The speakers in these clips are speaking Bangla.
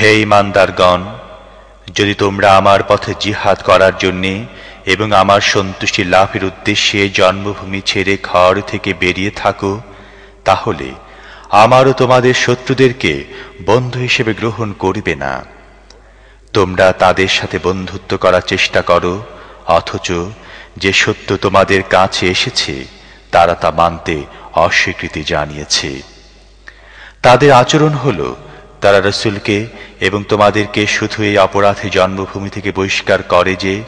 হে ইমানদারগণ, যদি তোমরা আমার পথে জিহাদ করার জন্যে এবং আমার সন্তুষ্টি লাভের উদ্দেশ্যে জন্মভূমি ছেড়ে ঘর থেকে বেরিয়ে থাকো, তাহলে আমারও তোমাদের শত্রুদেরকে বন্ধু হিসেবে গ্রহণ করবে না। তোমরা তাদের সাথে বন্ধুত্ব করার চেষ্টা করো, অথচ যে সত্য তোমাদের কাছে এসেছে, তারা তা মানতে অস্বীকৃতি জানিয়েছে। তাদের আচরণ হলো, তারা রসুলকে এবং তোমাদেরকে শুধু এই অপরাধে জন্মভূমি থেকে বহিষ্কার করে যে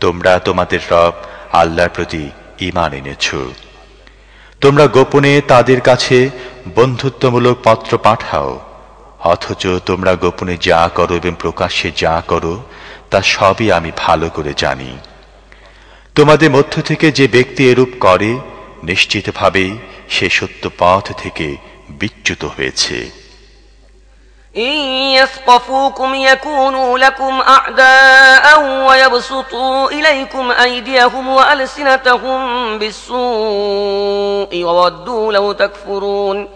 তোমরা তোমাদের রব আল্লাহর প্রতি ইমান এনেছ। তোমরা গোপনে তাদের কাছে বন্ধুত্বমূলক পত্র পাঠাও, অথচ তোমরা গোপনে যা করো এবং প্রকাশ্যে যা করো, তা সবই আমি ভালো করে জানি। তোমাদের মধ্য থেকে যে ব্যক্তি এরূপ করে, নিশ্চিতভাবেই সে সত্য পথ থেকে বিচ্যুত হয়েছে। إن يثقفوكم يكونوا لكم أعداء ويبسطوا إليكم أيديهم وألسنتهم بالسوء وودوا لو تكفرون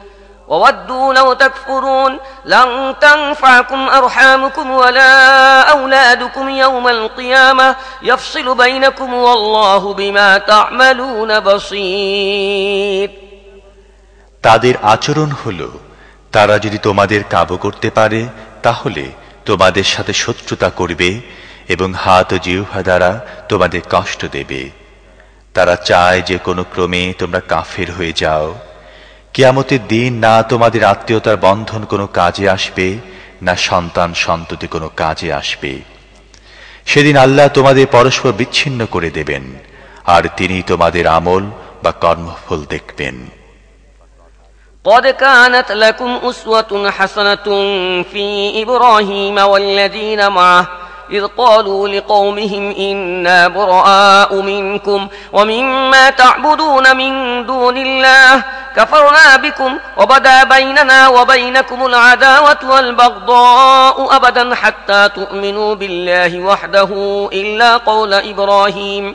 وودوا لو تكفرون لن تنفعكم أرحامكم ولا أولادكم يوم القيامة يفصل بينكم والله بما تعملون بصير তাদের আচরণ হলো তারা যদি তোমাদের কাবু করতে পারে, তাহলে তোমাদের সাথে শত্রুতা করবে এবং হাত ও জিহ্বা দ্বারা তোমাদের কষ্ট দেবে। তারা চায় যে কোনো ক্রমে তোমরা কাফের হয়ে যাও। কেয়ামতের দিন না তোমাদের আত্মীয়তার বন্ধন কোনো কাজে আসবে, না সন্তান সন্ততি কোনো কাজে আসবে। সেদিন আল্লাহ তোমাদের পরস্পর বিচ্ছিন্ন করে দেবেন, আর তিনি তোমাদের আমল বা কর্মফল দেখবেন। قد كانت لكم أسوة حسنة في إبراهيم والذين معه إذ قالوا لقومهم إنا براء منكم ومما تعبدون من دون الله كفرنا بكم وبدا بيننا وبينكم العداوة والبغضاء أبدا حتى تؤمنوا بالله وحده إلا قول إبراهيم.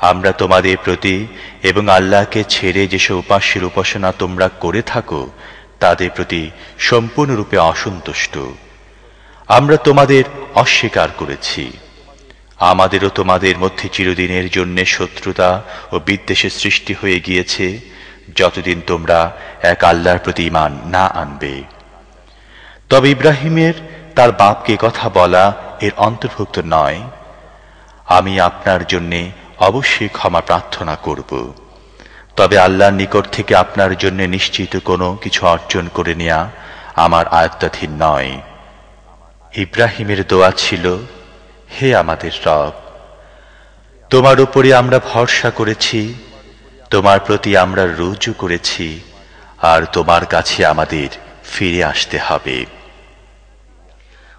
আমরা তোমাদের প্রতি এবং আল্লাহকে ছেড়ে যেসব উপাস্যের উপাসনা তোমরা করে থাকো, তাদের প্রতি সম্পূর্ণরূপে অসন্তুষ্ট। আমরা তোমাদের অস্বীকার করেছি। আমাদেরও তোমাদের মধ্যে চিরদিনের জন্য শত্রুতা ও বিদ্বেষের সৃষ্টি হয়ে গিয়েছে, যতদিন তোমরা এক আল্লাহর প্রতি ইমান না আনবে। তবে ইব্রাহিমের তার বাপকে কথা বলা এর অন্তর্ভুক্ত নয়। আমি আপনার জন্যে অবশ্যই ক্ষমা প্রার্থনা করব। তবে আল্লাহর নিকট থেকে আপনার জন্য নিশ্চিত কোনো কিছু অর্জন করে নেয়া আমার আয়ত্তাধীন নয়। ইব্রাহিমের দোয়া ছিল, হে আমাদের রব, তোমার উপরে আমরা ভরসা করেছি, তোমার প্রতি আমরা রুজু করেছি, আর তোমার কাছে আমাদের ফিরে আসতে হবে।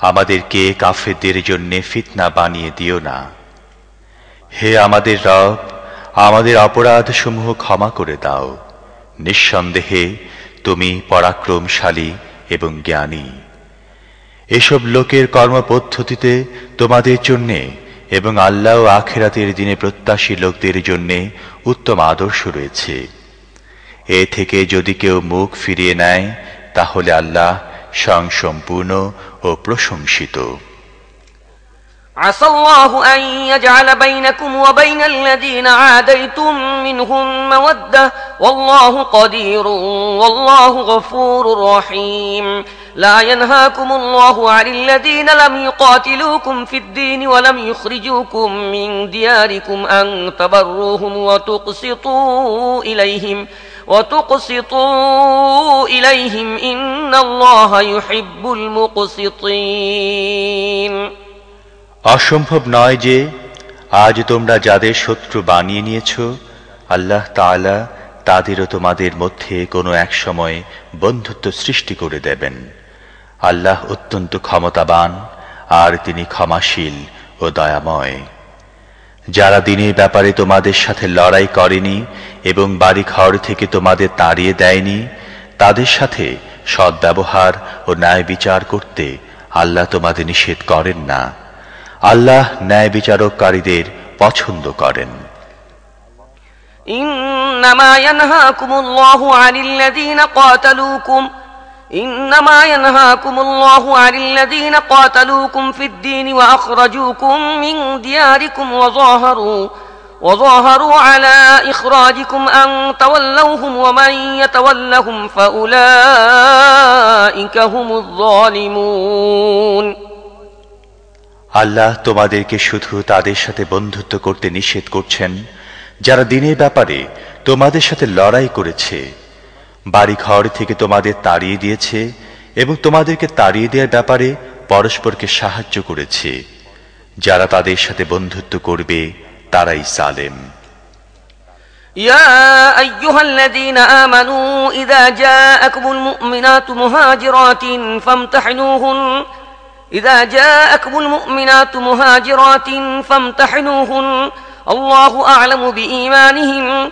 আমাদেরকে কাফেরদের জন্য ফিতনা বানিয়ে দিও না। হে আমাদের রব, আমাদের অপরাধসমূহ ক্ষমা করে দাও। নিঃসন্দেহে তুমি পরাক্রমশালী এবং জ্ঞানী। এসব লোকের কর্মপদ্ধতিতে তোমাদের জন্যে এবং আল্লাহ আখেরাতের দিনে প্রত্যাশী লোকদের জন্যে উত্তম আদর্শ রয়েছে। এ থেকে যদি কেউ মুখ ফিরিয়ে নেয়, তাহলে আল্লাহ স্বয়ংসম্পূর্ণ ও প্রশংসিত عسى الله أن يجعل بينكم وبين الذين عاديتم منهم مودة والله قدير والله غفور رحيم لا ينهاكم الله عن الذين لم يقاتلوكم في الدين ولم يخرجوكم من دياركم أن تبروهم وتقسطوا إليهم وتقسطوا إليهم إن الله يحب المقسطين অসম্ভব নয় যে আজ তোমরা যাদের শত্রু বানিয়ে নিয়েছ আল্লাহ তাআলা তাদেরও তোমাদের মধ্যে কোনো এক সময় বন্ধুত্ব সৃষ্টি করে দেবেন আল্লাহ অত্যন্ত ক্ষমতাবান আর তিনি ক্ষমাশীল ও দয়াময় যারা দিনের ব্যাপারে তোমাদের সাথে লড়াই করেনি এবং বাড়ি ঘর থেকে তোমাদের তাড়িয়ে দেয়নি তাদের সাথে সদ্ব্যবহার ও ন্যায় বিচার করতে আল্লাহ তোমাদের নিষেধ করেন না আল্লাহ ন্যায় বিচারককারীদের পছন্দ করেন إنما ينهاكم الله عن الذين قاتلوكم إنما ينهاكم الله عن الذين قاتلوكم في الدين وأخرجوكم من دياركم وظاهروا وظاهروا على إخراجكم أن تولوهم ومن يتولهم فأولئك هم الظالمون আল্লাহ তোমাদেরকে শুধু তাদের সাথে বন্ধুত্ব করতে নিষেধ করছেন যারা দিনের ব্যাপারে তোমাদের সাথে লড়াই করেছে বাড়ি ঘর থেকে তোমাদের তাড়িয়ে দিয়েছে এবং তোমাদেরকে তাড়িয়ে দেওয়ার ব্যাপারে পরস্পরকে সাহায্য করেছে যারা তাদের সাথে বন্ধুত্ব করবে তারাই সালেম يا أيها الذين آمنوا إذا جاءكم المؤمنات مهاجرات فامتحنوهن إذا جاءكم المؤمنات مهاجرات فامتحنوهن الله أعلم بإيمانهن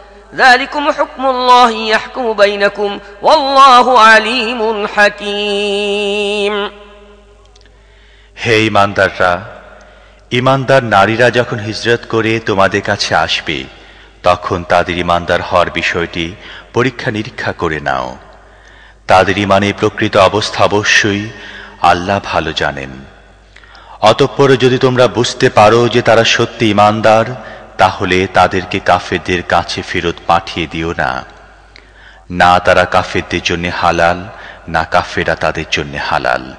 ذلكم حكم الله يحكم بينكم والله عليم حكيم হে ইমানদাররা ইমানদার নারীরা যখন হিজরত করে তোমাদের কাছে আসবে তখন তাদের ইমানদার হওয়ার বিষয়টি পরীক্ষা নিরীক্ষা করে নাও তাদের ইমানের প্রকৃত অবস্থা অবশ্যই আল্লাহ ভালো জানেন অতঃপর যদি তোমরা বুঝতে পারো যে তারা সত্যি ইমানদার তাহলে তাদেরকে কাফেরদের কাছে ফেরত পাঠিয়ে দিও না। না তারা কাফেরদের জন্য হালাল, না কাফেরা তাদের জন্য হালাল।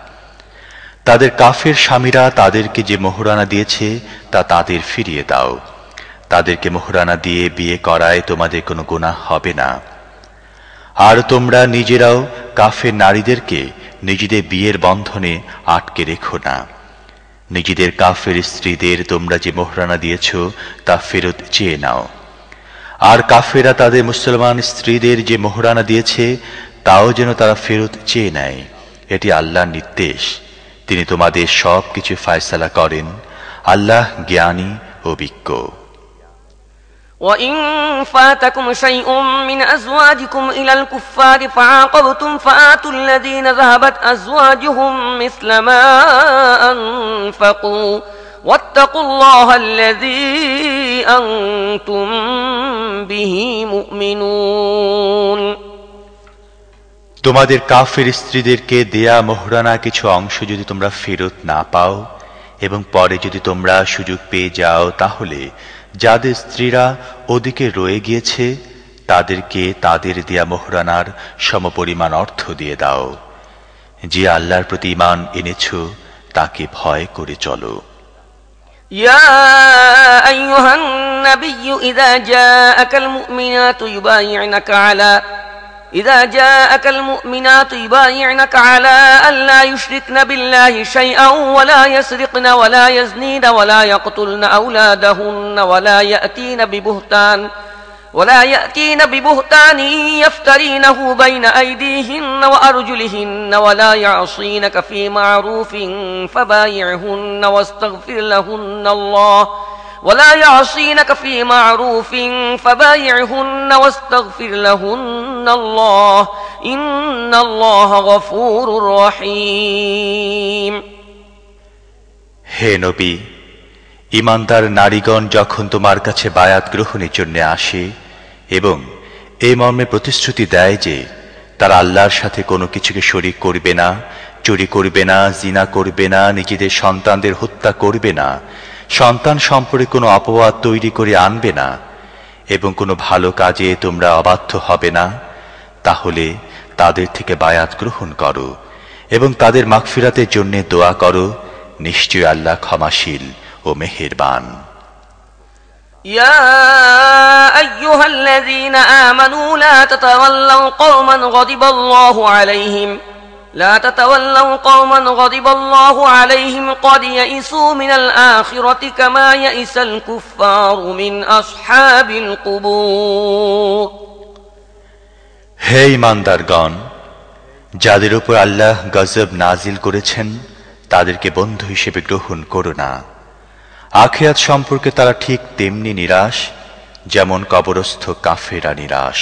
তাদের কাফের স্বামীরা তাদেরকে যে মোহরানা দিয়েছে, তা তাদের ফিরিয়ে দাও। তাদেরকে মোহরানা দিয়ে বিয়ে করায় তোমাদের কোনো গুনাহ হবে না। আর তোমরা নিজেরাও কাফের নারীদেরকে নিজেদের বিয়ের বন্ধনে আটকে রেখো না। নিজেদের কাফের স্ত্রীদের তোমরা যে মোহরানা দিয়েছ, তা ফেরত চেয়ে নাও। আর কাফেরা তাদের মুসলমান স্ত্রীদের যে মোহরানা দিয়েছে, তাও যেন তারা ফেরত চেয়ে নেয়। এটি আল্লাহর নির্দেশ। তিনি তোমাদের সব কিছু ফায়সালা করেন। আল্লাহ জ্ঞানী ও বিজ্ঞ। وإن فاتكم شيء من أزواجكم إلى الكفار فعاقبتم فآتوا الذين ذهبت أزواجهم مثل ما أنفقوا واتقوا الله الذي أنتم به مؤمنون তোমাদের কাফের স্ত্রীদেরকে দেয়া মোহরানা কিছু অংশ যদি তোমরা ফেরত না পাও এবং পরে যদি তোমরা সুযোগ পেয়ে যাও তাহলে যাদের স্ত্রীরা ওদিকে রয়ে গিয়েছে তাদেরকে তাদের দেয়া মোহরানার সমপরিমাণ অর্থ দিয়ে দাও যে আল্লাহর প্রতি ইমান এনেছ তাকে ভয় করে চলো يا أيها النبي إذا جاءك المؤمنات يبايعنك على إذا جاءك المؤمنات يبايعنك على أن لا يشركن بالله شيئا ولا يسرقن ولا يزنين ولا يقتلن أولادهن ولا يأتين ببهتان ولا يأتين ببهتان يفترينه بين أيديهن وأرجلهن ولا يعصينك في معروف فبايعهن واستغفر لهن الله ولا يعصينك في معروف فبايعهن واستغفر لهن الله إن الله غفور رحيم হে নবী ইমানদার নারীগণ যখন তোমার কাছে বায়াত গ্রহণের জন্য আসে এবং এই মর্মে প্রতিশ্রুতি দেয় যে তারা আল্লাহর সাথে কোনো কিছুকে শরিক করবে না চুরি করবে না জিনা করবে না নিজেদের সন্তানদের হত্যা করবে না সন্তান সম্পর্কে কোনো অপবাদ তৈরি করে আনবে না এবং কোনো ভালো কাজে তোমরা অবাধ্য হবে না তাহলে তাদের থেকে বায়াত গ্রহণ করো এবং তাদের মাগফিরাতের জন্য দোয়া করো নিশ্চয় আল্লাহ ক্ষমাশীল ও মেহেরবান يا أيها الذين آمنوا لا تتولوا قوما غضب الله عليهم لا تتولوا قوما غضب الله عليهم قد يئسوا من الآخرة كما يئس الكفار من أصحاب القبور হে ইমানদারগণ যাদের উপর আল্লাহ গজব নাজিল করেছেন তাদেরকে বন্ধু হিসেবে গ্রহণ করো না আখিয়াত সম্পর্কে তারা ঠিক তেমনি নিরাশ যেমন কবরস্থ কাফেরা নিরাশ